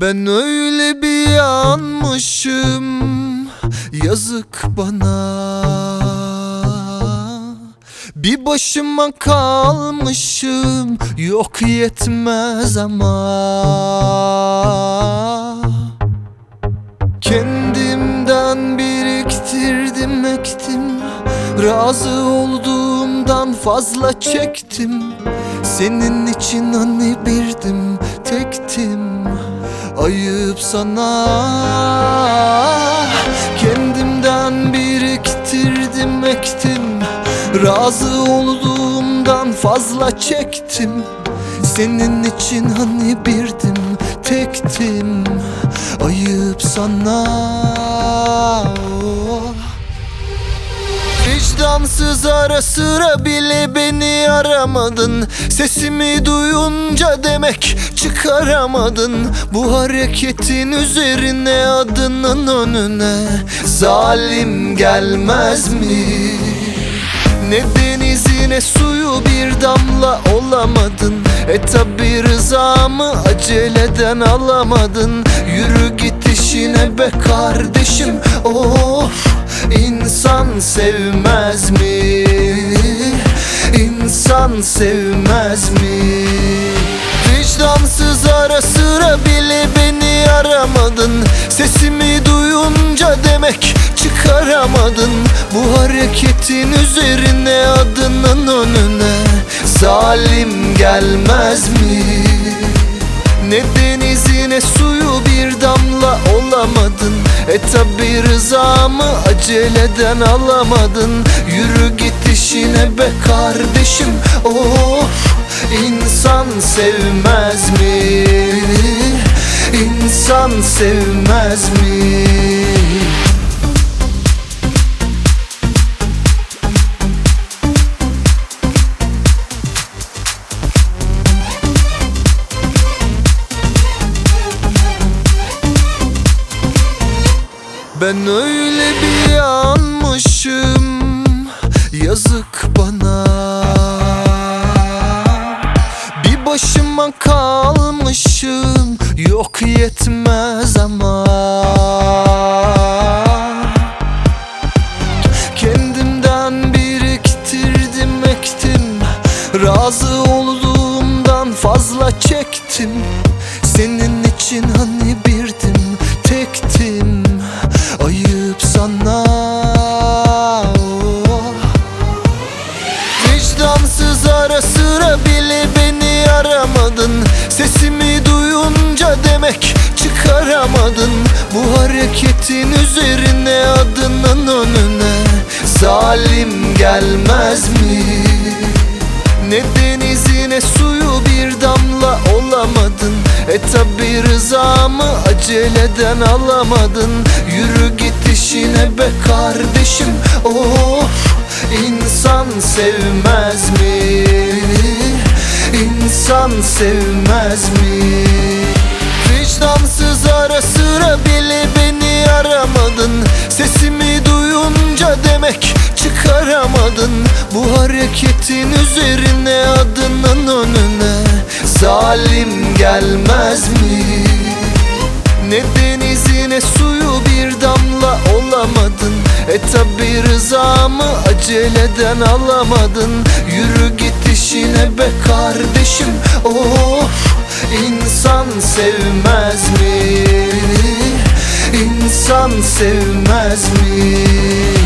Ben öyle bir yanmışım Yazık bana. Bir başıma kalmışım Yok yetmez ama. Kendimden biriktirdim ektim Razı olduğumdan fazla çektim. Senin için hani birdim tektim. Ayıp sana. Kendimden biriktirdim ektim. Razı olduğumdan fazla çektim. Senin için hani birdim tektim. Ayıp sana. Vicdansız ara sıra bile beni aramadın. Sesimi duyunca demek çıkaramadın. Bu hareketin üzerine adının önüne Zalim gelmez mi? Ne denizi ne suyu bir damla olamadın. E tabi rızamı aceleden alamadın. Yürü git işine be kardeşim Of insan sevmez mi? İnsan sevmez mi? Vicdansız ara sıra bile beni aramadın Sesimi duyunca demek çıkaramadın Bu hareketin üzerine adının önüne Zalim gelmez mi? Ne denizi suyu bir damla olamadın E tabi rızamı aceleden alamadın Yürü git işine be kardeşim Of insan sevmez mi? İnsan sevmez mi? Ben öyle bir yanmışım Yazık bana. Bir başıma kalmışım Yok yetmez ama. Kendimden biriktirdim ektim. Razı olduğumdan fazla çektim. Senin için hani birdim demek çıkaramadın Bu hareketin üzerine adının önüne Zalim gelmez mi? Ne denizi suyu bir damla olamadın E tabi rızamı aceleden alamadın Yürü git işine be kardeşim Of insan sevmez mi? İnsan sevmez mi? Demek çıkaramadın Bu hareketin üzerine adının önüne Zalim gelmez mi? Ne denizi ne suyu bir damla olamadın E tabi rızamı aceleden alamadın Yürü git işine be kardeşim Of insan sevmez mi? İnsan sevmez mi?